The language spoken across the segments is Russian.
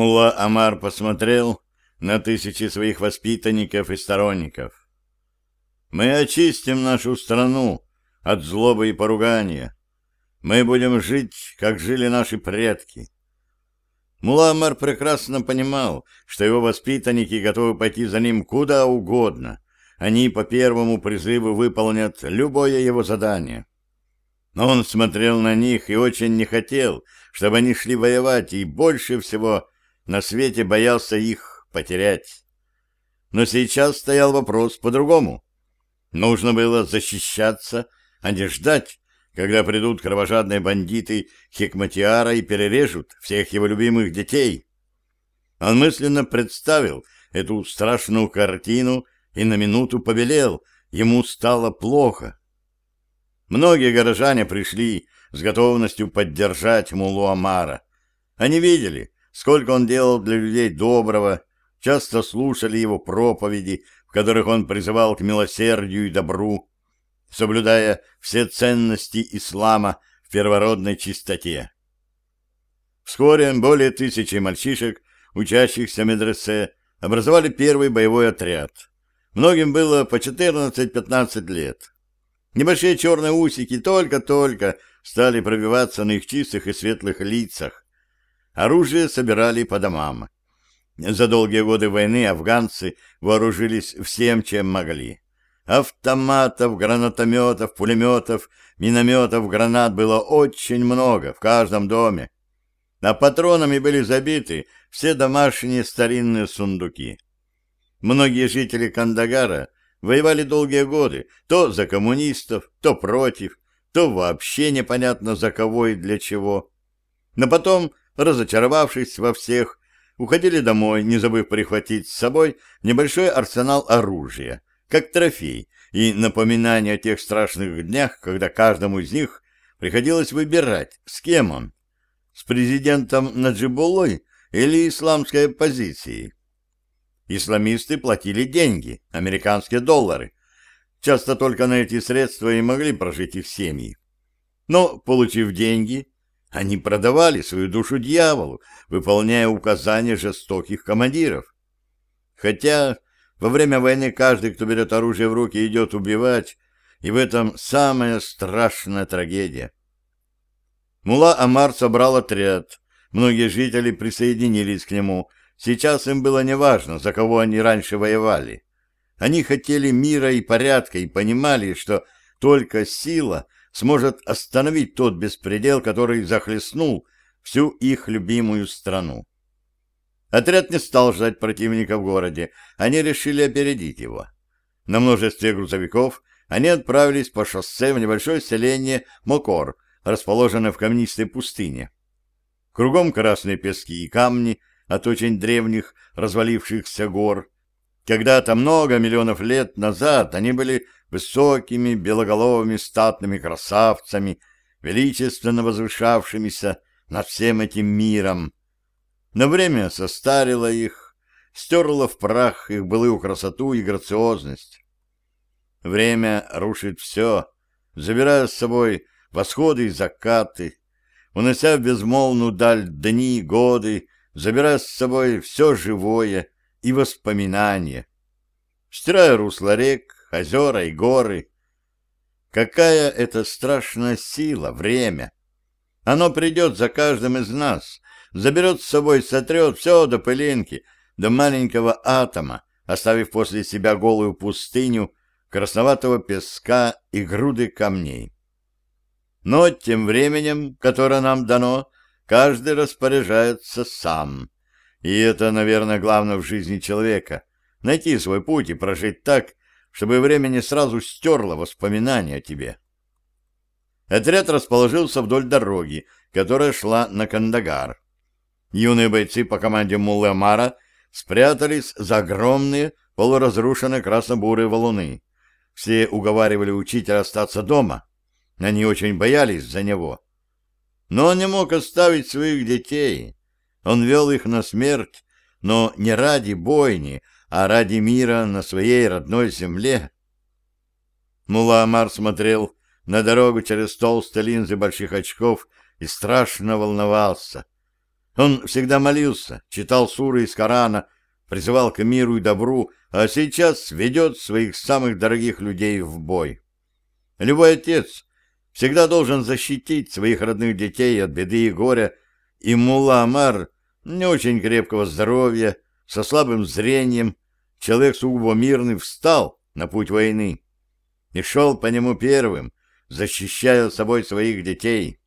Мулла Амар посмотрел на тысячи своих воспитанников и сторонников. «Мы очистим нашу страну от злобы и поругания. Мы будем жить, как жили наши предки». Мулла Амар прекрасно понимал, что его воспитанники готовы пойти за ним куда угодно. Они по первому призыву выполнят любое его задание. Но он смотрел на них и очень не хотел, чтобы они шли воевать, и больше всего на свете боялся их потерять. Но сейчас стоял вопрос по-другому. Нужно было защищаться, а не ждать, когда придут кровожадные бандиты Хикматиара и перережут всех его любимых детей. Он мысленно представил эту страшную картину и на минуту побелел, ему стало плохо. Многие горожане пришли с готовностью поддержать Мулу Амара. Они видели, сколько он делал для людей доброго, часто слушали его проповеди, в которых он призывал к милосердию и добру, соблюдая все ценности ислама в первородной чистоте. Вскоре более тысячи мальчишек, учащихся медресе, образовали первый боевой отряд. Многим было по 14-15 лет. Небольшие черные усики только-только стали пробиваться на их чистых и светлых лицах, Оружие собирали по домам. За долгие годы войны афганцы вооружились всем, чем могли. Автоматов, гранатометов, пулеметов, минометов, гранат было очень много в каждом доме. А патронами были забиты все домашние старинные сундуки. Многие жители Кандагара воевали долгие годы, то за коммунистов, то против, то вообще непонятно за кого и для чего. Но потом разочаровавшись во всех, уходили домой, не забыв прихватить с собой небольшой арсенал оружия, как трофей и напоминание о тех страшных днях, когда каждому из них приходилось выбирать, с кем он, с президентом Наджибулой или исламской оппозицией. Исламисты платили деньги, американские доллары. Часто только на эти средства и могли прожить их семьи. Но, получив деньги, они продавали свою душу дьяволу, выполняя указания жестоких командиров. Хотя во время войны каждый, кто берет оружие в руки, идет убивать, и в этом самая страшная трагедия. Мула Амар собрал отряд. Многие жители присоединились к нему. Сейчас им было неважно, за кого они раньше воевали. Они хотели мира и порядка и понимали, что только сила — сможет остановить тот беспредел, который захлестнул всю их любимую страну. Отряд не стал ждать противника в городе, они решили опередить его. На множестве грузовиков они отправились по шоссе в небольшое селение Мокор, расположенное в камнистой пустыне. Кругом красные пески и камни от очень древних развалившихся гор. Когда-то много миллионов лет назад они были высокими, белоголовыми статными красавцами, величественно возвышавшимися над всем этим миром. Но время состарило их, стерло в прах их былую красоту и грациозность. Время рушит все, забирая с собой восходы и закаты, унося в безмолвную даль дни, годы, забирая с собой все живое и воспоминания, стирая русло рек, озера и горы. Какая это страшная сила, время! Оно придет за каждым из нас, заберет с собой, сотрет все до пылинки, до маленького атома, оставив после себя голую пустыню, красноватого песка и груды камней. Но тем временем, которое нам дано, каждый распоряжается сам. И это, наверное, главное в жизни человека — найти свой путь и прожить так, чтобы время не сразу стерло воспоминания о тебе. Отряд расположился вдоль дороги, которая шла на Кандагар. Юные бойцы по команде Муллы Амара спрятались за огромные полуразрушенные красно-бурые валуны. Все уговаривали учителя остаться дома. Они очень боялись за него. Но он не мог оставить своих детей. Он вел их на смерть, но не ради бойни, а ради мира на своей родной земле. Мула Амар смотрел на дорогу через толстые линзы больших очков и страшно волновался. Он всегда молился, читал суры из Корана, призывал к миру и добру, а сейчас ведет своих самых дорогих людей в бой. Любой отец всегда должен защитить своих родных детей от беды и горя, и Мулла Амар не очень крепкого здоровья, со слабым зрением, человек сугубо мирный, встал на путь войны и шел по нему первым, защищая собой своих детей.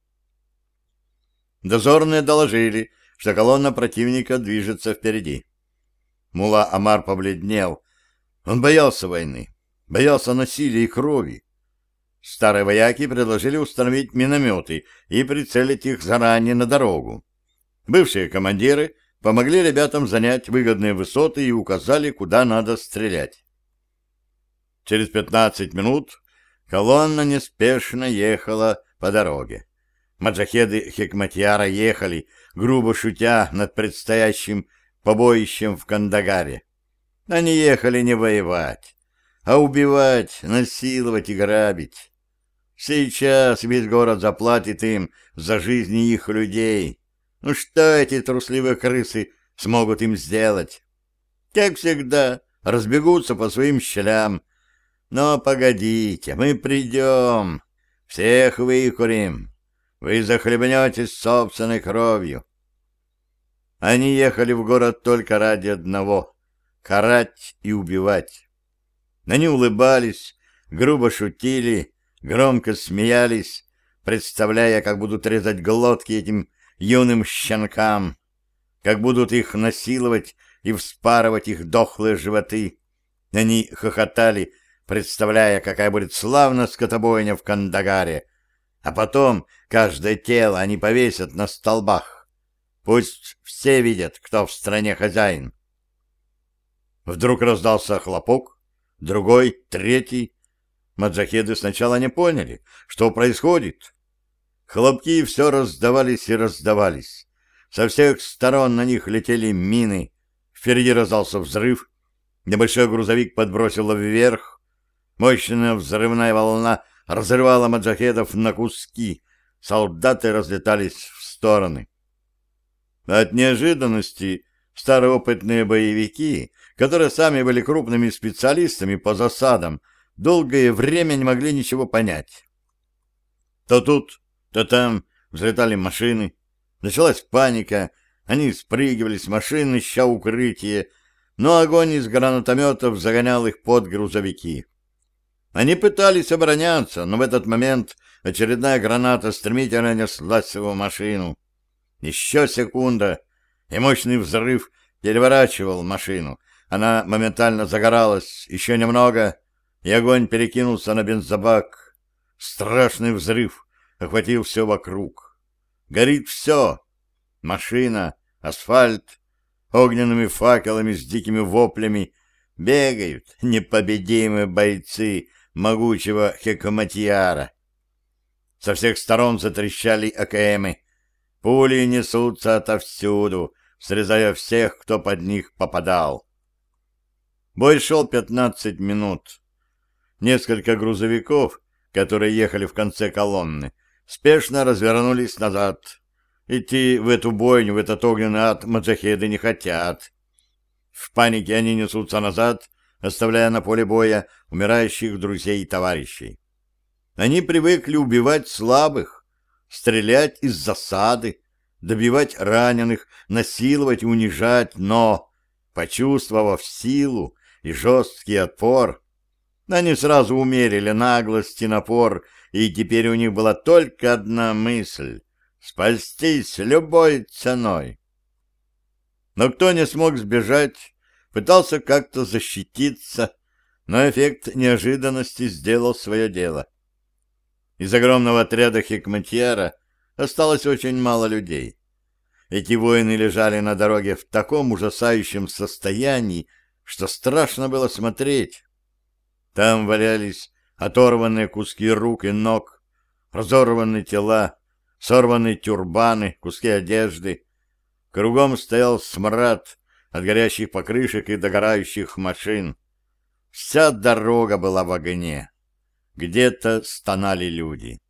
Дозорные доложили, что колонна противника движется впереди. Мула Амар побледнел. Он боялся войны, боялся насилия и крови. Старые вояки предложили установить минометы и прицелить их заранее на дорогу. Бывшие командиры помогли ребятам занять выгодные высоты и указали, куда надо стрелять. Через пятнадцать минут колонна неспешно ехала по дороге. Маджахеды Хекматьяра ехали, грубо шутя над предстоящим побоищем в Кандагаре. Они ехали не воевать, а убивать, насиловать и грабить. Сейчас весь город заплатит им за жизни их людей. Ну что эти трусливые крысы смогут им сделать? Как всегда, разбегутся по своим щелям. Но погодите, мы придем, всех выкурим. Вы захлебнетесь собственной кровью. Они ехали в город только ради одного — карать и убивать. Они улыбались, грубо шутили, громко смеялись, представляя, как будут резать глотки этим юным щенкам, как будут их насиловать и вспарывать их дохлые животы. Они хохотали, представляя, какая будет славна скотобойня в Кандагаре, а потом каждое тело они повесят на столбах. Пусть все видят, кто в стране хозяин. Вдруг раздался хлопок, другой, третий. Маджахеды сначала не поняли, что происходит. Хлопки все раздавались и раздавались. Со всех сторон на них летели мины. Впереди раздался взрыв. Небольшой грузовик подбросило вверх. Мощная взрывная волна разрывала маджахедов на куски. Солдаты разлетались в стороны. От неожиданности староопытные боевики, которые сами были крупными специалистами по засадам, долгое время не могли ничего понять. То тут, то там взлетали машины, началась паника, они спрыгивали с машин, ища укрытие, но огонь из гранатометов загонял их под грузовики. Они пытались обороняться, но в этот момент очередная граната стремительно неслась в машину. Еще секунда, и мощный взрыв переворачивал машину. Она моментально загоралась. Еще немного, и огонь перекинулся на бензобак. Страшный взрыв охватил все вокруг. Горит все. Машина, асфальт, огненными факелами с дикими воплями бегают непобедимые бойцы могучего Хекоматьяра. Со всех сторон затрещали АКМы. Пули несутся отовсюду, срезая всех, кто под них попадал. Бой шел пятнадцать минут. Несколько грузовиков, которые ехали в конце колонны, спешно развернулись назад. Идти в эту бойню, в этот огненный ад маджахеды не хотят. В панике они несутся назад, оставляя на поле боя умирающих друзей и товарищей. Они привыкли убивать слабых, стрелять из засады, добивать раненых, насиловать и унижать, но, почувствовав силу и жесткий отпор, они сразу умерили наглость и напор, и теперь у них была только одна мысль — спастись любой ценой. Но кто не смог сбежать, пытался как-то защититься, но эффект неожиданности сделал свое дело. Из огромного отряда Хикматьяра осталось очень мало людей. Эти воины лежали на дороге в таком ужасающем состоянии, что страшно было смотреть. Там валялись оторванные куски рук и ног, разорванные тела, сорванные тюрбаны, куски одежды. Кругом стоял смрад от горящих покрышек и догорающих машин. Вся дорога была в огне. Где-то стонали люди.